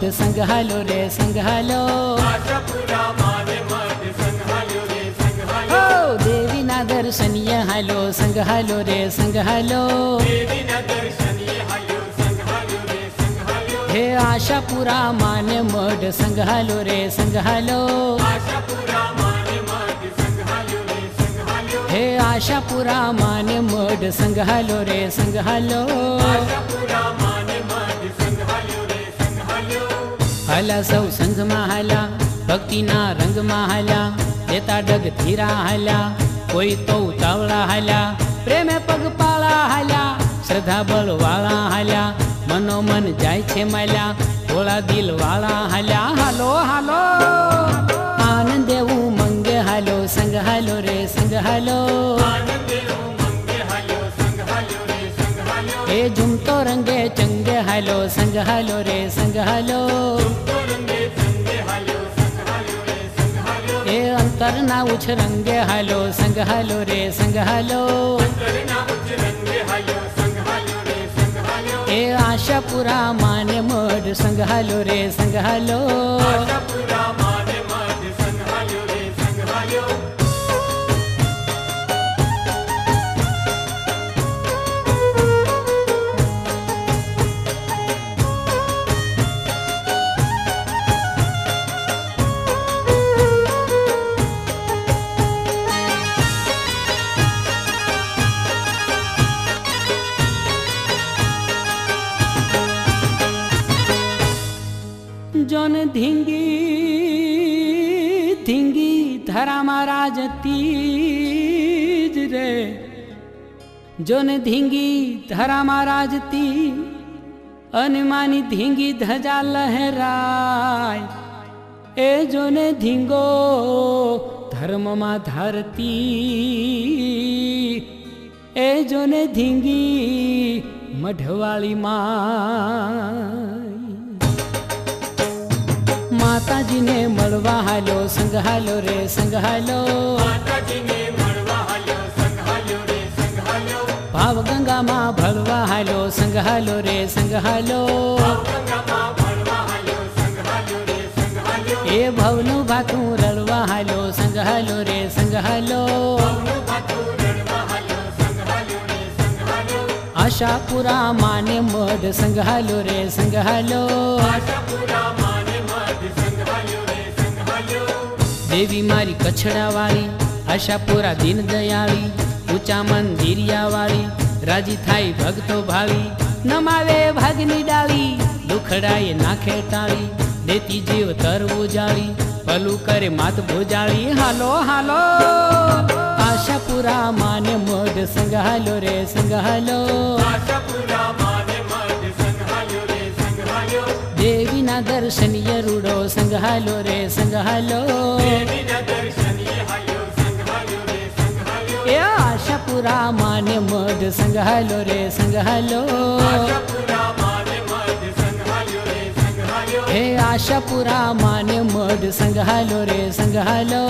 माट संघालो रे संघालो देवीना दर्शनीय हालो संघालो रे संघालो हे आशापुरा माने मठ संघालो रे संघालो हे आशापुरा माने मठ मन मोड सलोरे હાલો રે સંગ હાલો હાલા સૌ સંઘમાં હાલા ભક્તિના રંગમાં હાલા લેતા ડગ ધીરા હાલા કોઈ તો ઉતાવળા હાલા પ્રેમે પગપાળા હાલ્યા શ્રદ્ધા બળ વાળા હાલ્યા મનોમન જાય છે માલ્યા ભોળા દિલ વાળા હાલ્યા હાલો હાલો આનંદ એવું મંગે હાલો સંગ હાલો રે સંગ હાલો रे झुमटो रंगे चङ्गे हलो संग हलो रे संग हलो। ए अंतर ना उछ रंगे हलो संग हलो रे संग हलो। ए आशा पूरा माने मोर संग हलो रे सङ्गहलो आशपुरा जोन धिंगी धरा महाराज ती, अनमानी धिंगी धजा लहराय। ए जोने धिंगो धर्म मा धरती, ए जोने धिंगी मढ़वाली माँ माताजी ने मलवा हालो, संग हालो रे, संग हालो। माताजी ने ભાવ ગંગામાં ભળવા હાલો સંગ હાલો રે સંગ હાલો. એ ભવનું ભાતું રળવા હાલો સંગ હાલો રે સંગ હાલો. આશાપુરા માને મઢ સંગ હાલો રે સંગ હાલો. દેવી મારી કછડા વાળી આશાપુરા દીન દયાળી. ઊંચા મંદિરિયા વાળી રાજી થાય ભક્તો ભાવી. નમાવે ભાગની ડાળી દુખડાએ નાખે ટાળી. દેતી જીવ તરવું જાળી ભલું કરે માત ભોજાળી. હાલો હાલો આશાપુરા માને મઢ સંગ હાલો રે સંગહાલો દેવીના દર્શનીય રૂડો સંગ રે હાલો એ आशापुरा माने मध संग हलो रे संग हलो। हे आशापुरा माने मध आश पुरा मान मद सङ्गलोरेलो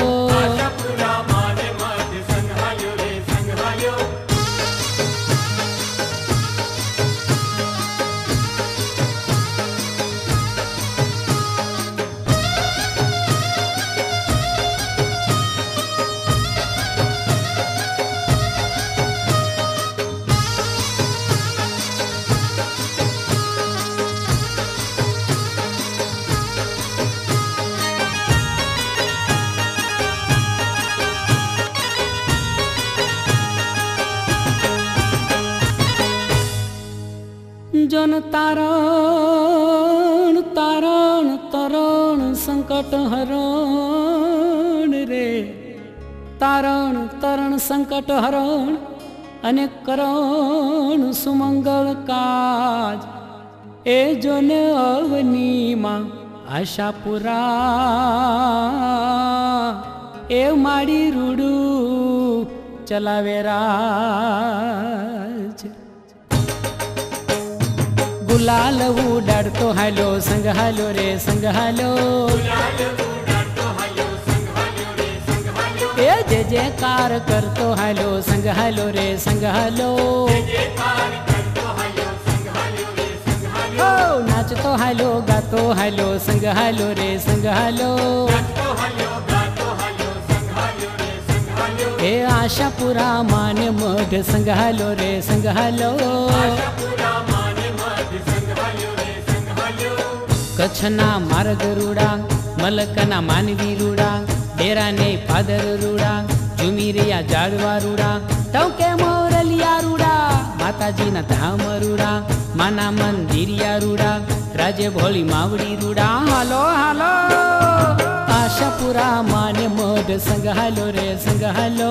જન તારણ તારણ, તરણ, સંકટ હરણ રે. તારણ, તરણ, સંકટ હરણ અને કરણ સુમંગળ કાજ. એ જોને અવનીમાં આશાપુરા એ માડી રૂડું ચલાવે રાજ. گلال اڏاڙتو هلو سنگ هلو ري سنگ هلو اي جي جيڪار ڪرتو هلو سنگ هلو ري سنگ هلو ناچتو هلو گاتو هلو سنگ هلو ري سنگ هلو هي آشا پورا مان موڍ سنگ هلو ري سنگ هلو કચ્છના માર્ગ રૂડા, મલકના માનવી રૂડા, ડેરાને પાદર રૂડા ઝુમીરિયા જાડવા રૂડા ટવકે મોરલિયા રૂડા, માતાજીના ધામ રૂડા, માના મંદિરિયા રૂડા, રાજે ભોળી માવડી રૂડા. હાલો હાલો આશાપુરા માને મોઢ સંગ હાલો રે સંગ હાલો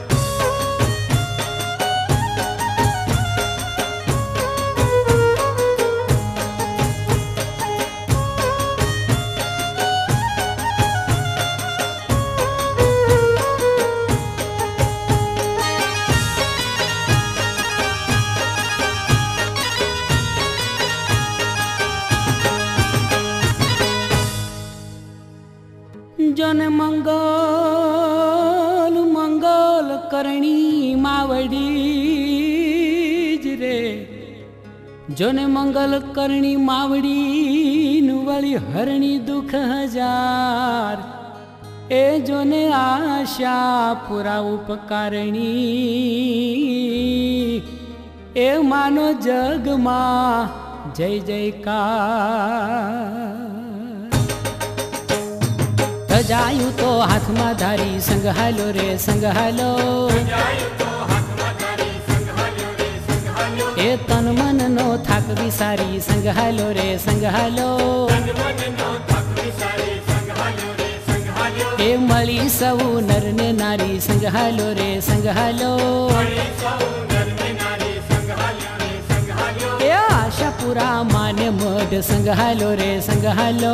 જોને મંગલ કરણી માવડી વળી હરણી દુઃખ હજાર. એ જોને આશા પુરા ઉપકારણી. એ માનો જગમાં જય જયકાર. સજાયું તો હાથમાં ધારી, સંગ હાલો રે, સંગ એ તન મન નો થાક વિસારી સંગ હાલો રે સંગ હાલો એ મળી સૌ નર ને નારી સંગ હાલો રે સંગ હાલો એ આશાપુરા માને મઢ સંગ હાલો રે સંગ હાલો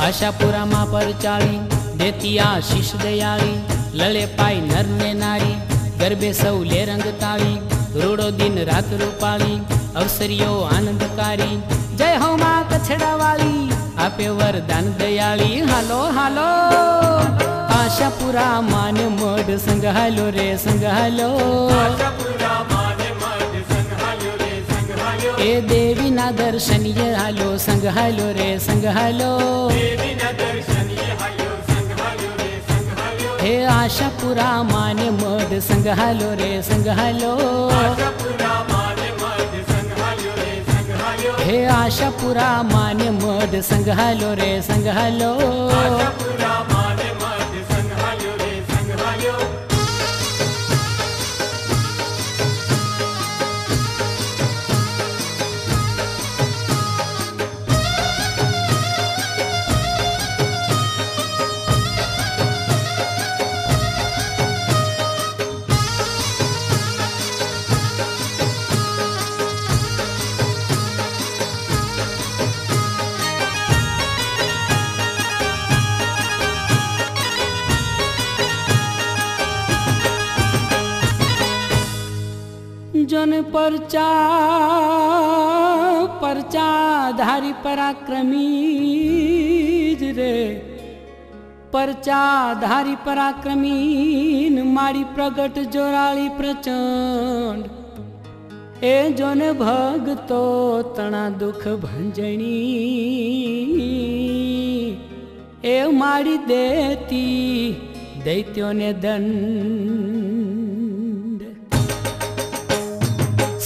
આશાપુરામાં પરચાળી દેતી આશીષ દયાળી લલે પાય નર ને નારી ગરબે સૌ લે રંગ તાળી રોડો દિન રાત રૂપાળી અવસરીઓ આનંદકારી જય હો માં કછડા વાળી આપે વરદાન દયાળી હાલો હાલો આશાપુરા માને મઢ સંગ હાલો રે સંગ હાલો એ દેવીના દર્શનીય હાલો સંગ હાલો રે સંગ હાલો हे आशापुरा माने मध संग हालो रे संग हालो. हे आशापुरा मान सङ्गलोरेलो सुनन परचा परचा धारी पराक्रमीज रे। परचा धारी पराक्रमीन मारी प्रगट जोराली प्रचंड। ए जोन भगतो तना दुख भंजनी। ए मारी देती, दैत्यो ने दंड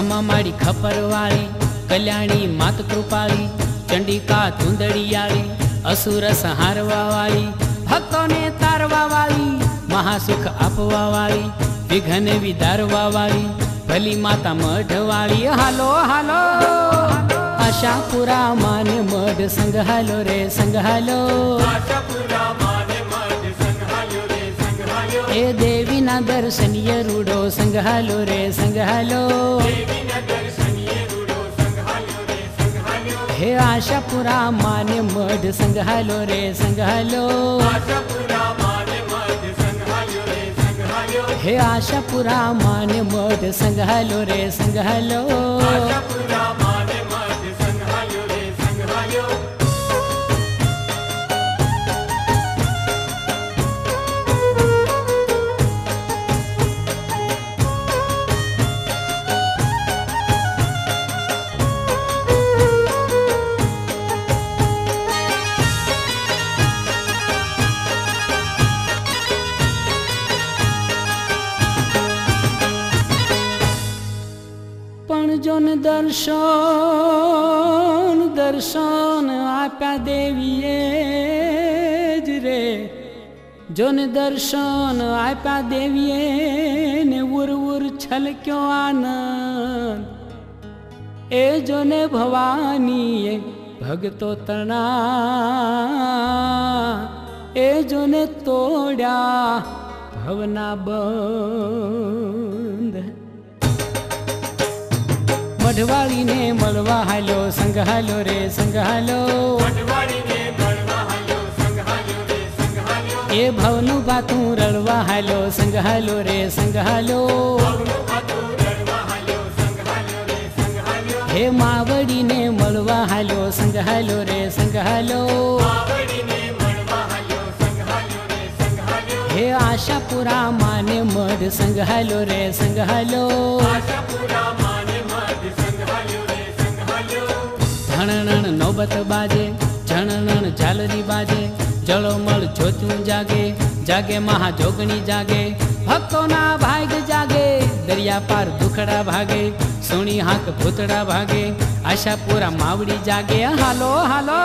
હાલો અમારી ખપરવાળી કલ્યાણી માત કૃપાળી ચંડિકા ધૂંધળિયાળી અસુર સંહારવા વાળી ભક્તોને તારવા વાળી મહાસુખ આપવા વાળી વિઘન વિધારવા વાળી ભલી માતા મઢ વાળી હાલો હાલો આશાપુરા માને મઢ સંગ હાલો રે સંગ હાલો એ દેવીના ए देवी ना दर्शनीय रूडो संग संघालो रे संग संघालो हे आशापुरा माने मठ संघालो रे संघालो हे आशापुरा माने मठ संघालो रे संघालो જોન દર્શન આપ્યા દેવીએ ને ઉર ઉર છલક્યો આનંદ. એ જોને ભવાનીએ ભગતો તણા. એ જોને તોડ્યા ભવના બંધ. મઢવાળીને મળવા હાલ્યો હાલ્યો રે સંગ હાલ્યો. એ ભવનું ભાતું રળવા હાલો હાલ્યો રે હાલ્યો. હે માવડીને મળવા હાલો હાલ્યો રે હાલ્યો. હે આશાપુરા માને મઢ હાલ્યો રે હાલ્યો. ધણણ નોબત બાજે ઝણણ ઝાલરી બાજે જળમળ જોતું જાગે જાગે મહાજોગણી જાગે ભક્તોના ભાગ જાગે દરિયા પાર દુખડા ભાગે સોણી હાક ભૂતડા ભાગે આશાપુરા માવડી જાગે હાલો હાલો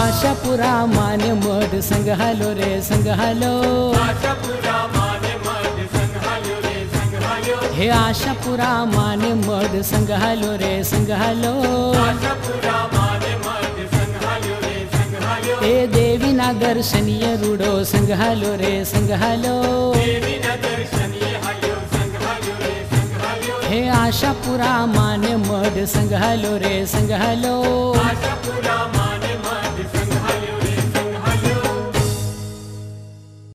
આશાપુરા માને મઢ સંગ હાલો રે સંગ હાલો હે આશાપુરા માને મઢ સંગ હાલો રે સંગ હાલો એ દેવીના ए देवी ना दर्शनीय रूडो हे देवीना दर्शनीयरूडो सङ्गोरे आशापुरा मान मड सङ्गलोरे